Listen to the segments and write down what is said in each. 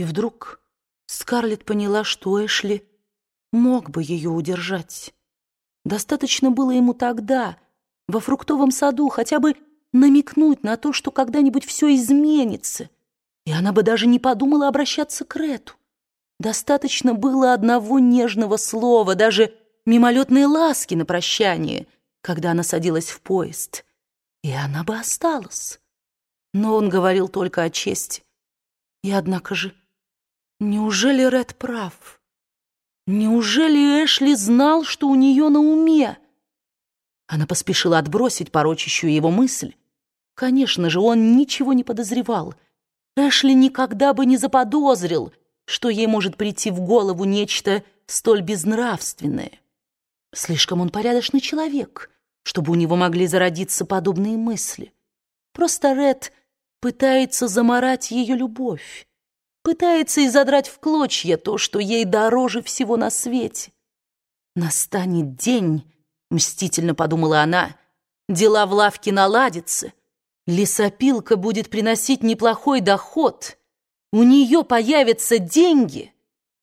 И вдруг Скарлетт поняла, что Эшли мог бы ее удержать. Достаточно было ему тогда, во фруктовом саду, хотя бы намекнуть на то, что когда-нибудь все изменится, и она бы даже не подумала обращаться к Рету. Достаточно было одного нежного слова, даже мимолетной ласки на прощание, когда она садилась в поезд, и она бы осталась. Но он говорил только о чести. И однако же, неужели Ред прав? Неужели Эшли знал, что у нее на уме? Она поспешила отбросить порочащую его мысль. Конечно же, он ничего не подозревал. Эшли никогда бы не заподозрил, что ей может прийти в голову нечто столь безнравственное. Слишком он порядочный человек, чтобы у него могли зародиться подобные мысли. Просто Ред пытается заморать ее любовь, пытается изодрать в клочья то, что ей дороже всего на свете. Настанет день, мстительно подумала она, дела в лавке наладятся, лесопилка будет приносить неплохой доход, у нее появятся деньги,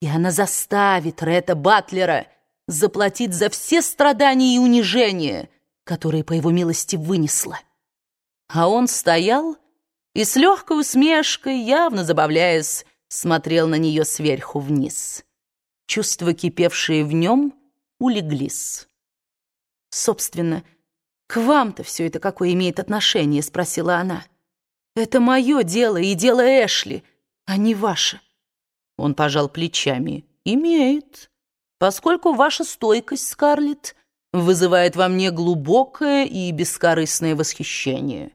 и она заставит Ретта Батлера заплатить за все страдания и унижения, которые, по его милости, вынесла. А он стоял и с легкой усмешкой, явно забавляясь, смотрел на нее сверху вниз. Чувства, кипевшие в нем, улеглись. «Собственно, к вам-то все это какое имеет отношение?» — спросила она. «Это мое дело и дело Эшли, а не ваше». Он пожал плечами. «Имеет, поскольку ваша стойкость, Скарлетт, вызывает во мне глубокое и бескорыстное восхищение.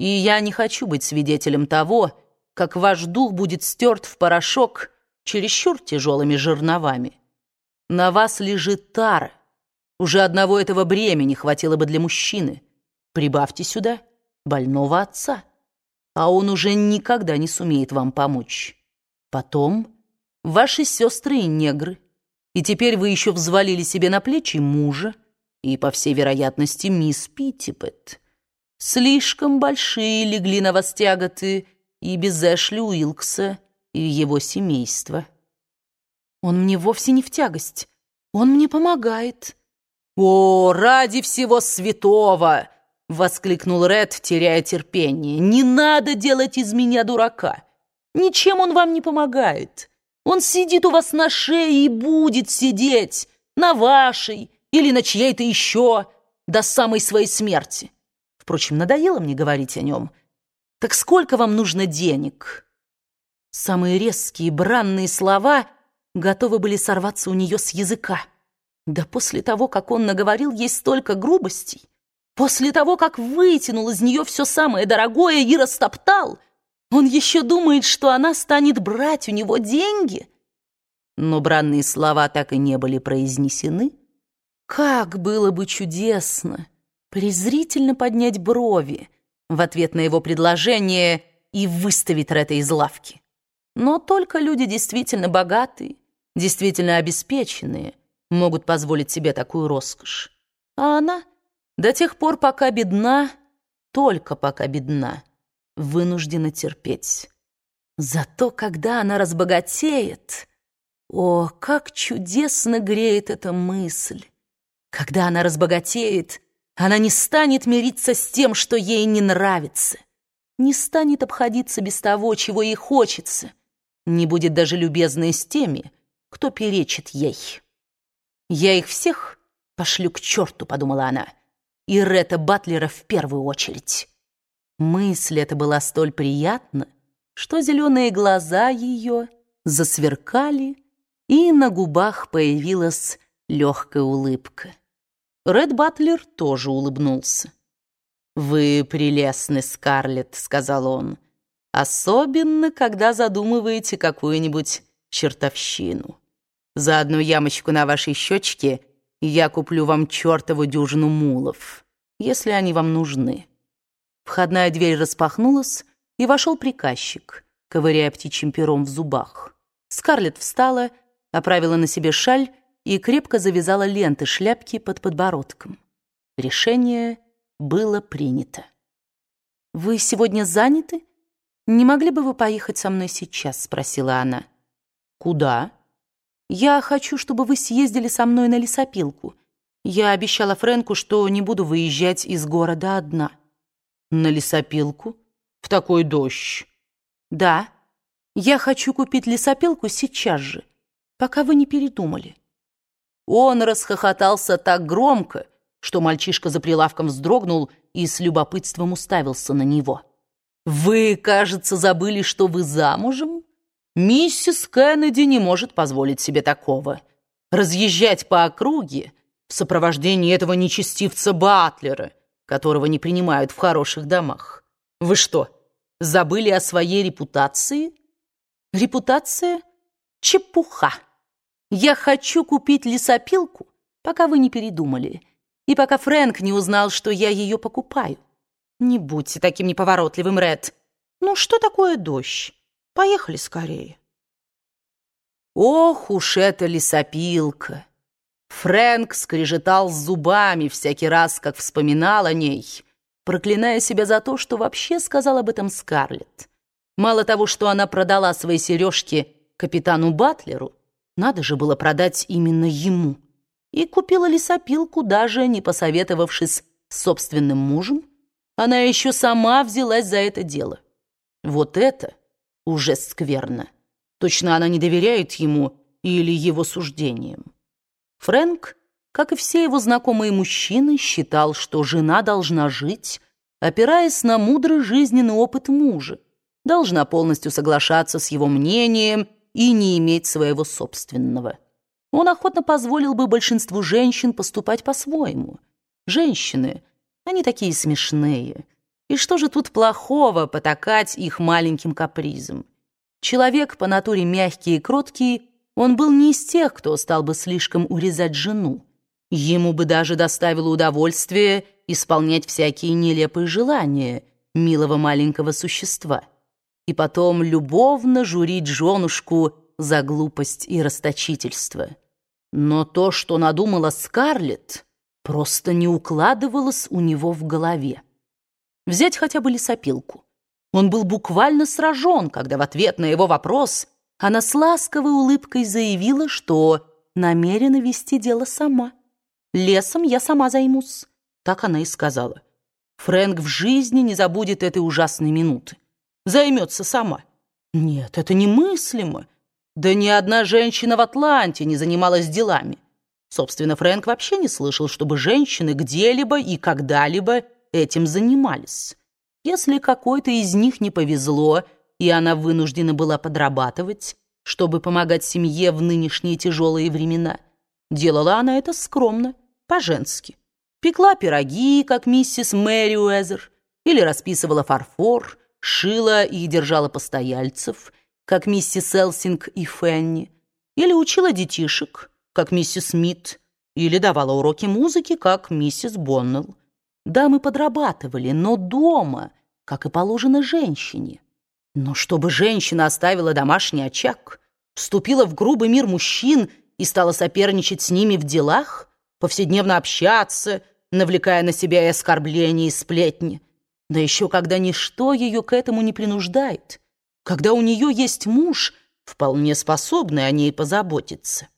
И я не хочу быть свидетелем того, как ваш дух будет стерт в порошок чересчур тяжелыми жерновами. На вас лежит тара. Уже одного этого бремени хватило бы для мужчины. Прибавьте сюда больного отца, а он уже никогда не сумеет вам помочь. Потом ваши сестры и негры, и теперь вы еще взвалили себе на плечи мужа и, по всей вероятности, мисс Питтипет. Слишком большие легли на вас тяготы и без Эшли Уилкса и его семейства. Он мне вовсе не в тягость. Он мне помогает. «О, ради всего святого!» — воскликнул Ред, теряя терпение. «Не надо делать из меня дурака. Ничем он вам не помогает. Он сидит у вас на шее и будет сидеть, на вашей или на чьей-то еще, до самой своей смерти». Впрочем, надоело мне говорить о нем. Так сколько вам нужно денег? Самые резкие бранные слова готовы были сорваться у нее с языка. Да после того, как он наговорил ей столько грубостей, после того, как вытянул из нее все самое дорогое и растоптал, он еще думает, что она станет брать у него деньги. Но бранные слова так и не были произнесены. Как было бы чудесно! Презрительно поднять брови в ответ на его предложение и выставить Ретта из лавки. Но только люди действительно богатые, действительно обеспеченные, могут позволить себе такую роскошь. А она до тех пор, пока бедна, только пока бедна, вынуждена терпеть. Зато когда она разбогатеет, о, как чудесно греет эта мысль! Когда она разбогатеет, она не станет мириться с тем, что ей не нравится, не станет обходиться без того, чего ей хочется, не будет даже любезной с теми, кто перечит ей. «Я их всех пошлю к черту», — подумала она, и Ретта Батлера в первую очередь. Мысль эта была столь приятна, что зеленые глаза ее засверкали, и на губах появилась легкая улыбка. Ред Батлер тоже улыбнулся. «Вы прелестны, Скарлетт», — сказал он, «особенно, когда задумываете какую-нибудь чертовщину. За одну ямочку на вашей щечке я куплю вам чертову дюжину мулов, если они вам нужны». Входная дверь распахнулась, и вошел приказчик, ковыряя птичьим пером в зубах. Скарлетт встала, оправила на себе шаль и крепко завязала ленты шляпки под подбородком. Решение было принято. «Вы сегодня заняты?» «Не могли бы вы поехать со мной сейчас?» — спросила она. «Куда?» «Я хочу, чтобы вы съездили со мной на лесопилку. Я обещала Фрэнку, что не буду выезжать из города одна». «На лесопилку? В такой дождь?» «Да. Я хочу купить лесопилку сейчас же, пока вы не передумали». Он расхохотался так громко, что мальчишка за прилавком вздрогнул и с любопытством уставился на него. «Вы, кажется, забыли, что вы замужем? Миссис Кеннеди не может позволить себе такого. Разъезжать по округе в сопровождении этого нечестивца Батлера, которого не принимают в хороших домах. Вы что, забыли о своей репутации?» «Репутация? Чепуха! Я хочу купить лесопилку, пока вы не передумали, и пока Фрэнк не узнал, что я ее покупаю». Не будьте таким неповоротливым, Ред. Ну, что такое дождь? Поехали скорее. Ох уж эта лесопилка! Фрэнк скрежетал зубами всякий раз, как вспоминал о ней, проклиная себя за то, что вообще сказал об этом Скарлетт. Мало того, что она продала свои сережки капитану Батлеру, надо же было продать именно ему. И купила лесопилку, даже не посоветовавшись с собственным мужем, она еще сама взялась за это дело. Вот это уже скверно. Точно она не доверяет ему или его суждениям. Фрэнк, как и все его знакомые мужчины, считал, что жена должна жить, опираясь на мудрый жизненный опыт мужа, должна полностью соглашаться с его мнением и не иметь своего собственного. Он охотно позволил бы большинству женщин поступать по-своему. Женщины — они такие смешные. И что же тут плохого потакать их маленьким капризом? Человек по натуре мягкий и кроткий, он был не из тех, кто стал бы слишком урезать жену. Ему бы даже доставило удовольствие исполнять всякие нелепые желания милого маленького существа. И потом любовно журить женушку за глупость и расточительство. Но то, что надумала Скарлетт, просто не укладывалось у него в голове. Взять хотя бы лесопилку. Он был буквально сражен, когда в ответ на его вопрос она с ласковой улыбкой заявила, что намерена вести дело сама. «Лесом я сама займусь», — так она и сказала. Фрэнк в жизни не забудет этой ужасной минуты. Займется сама. Нет, это немыслимо. Да ни одна женщина в Атланте не занималась делами. Собственно, Фрэнк вообще не слышал, чтобы женщины где-либо и когда-либо этим занимались. Если какой-то из них не повезло, и она вынуждена была подрабатывать, чтобы помогать семье в нынешние тяжелые времена, делала она это скромно, по-женски. Пекла пироги, как миссис Мэри Уэзер, или расписывала фарфор, шила и держала постояльцев, как миссис Элсинг и Фенни, или учила детишек, как миссис Смит, или давала уроки музыки, как миссис Боннелл. Дамы подрабатывали, но дома, как и положено женщине. Но чтобы женщина оставила домашний очаг, вступила в грубый мир мужчин и стала соперничать с ними в делах, повседневно общаться, навлекая на себя и оскорбления, и сплетни, да еще когда ничто ее к этому не принуждает, когда у нее есть муж, вполне способный о ней позаботиться.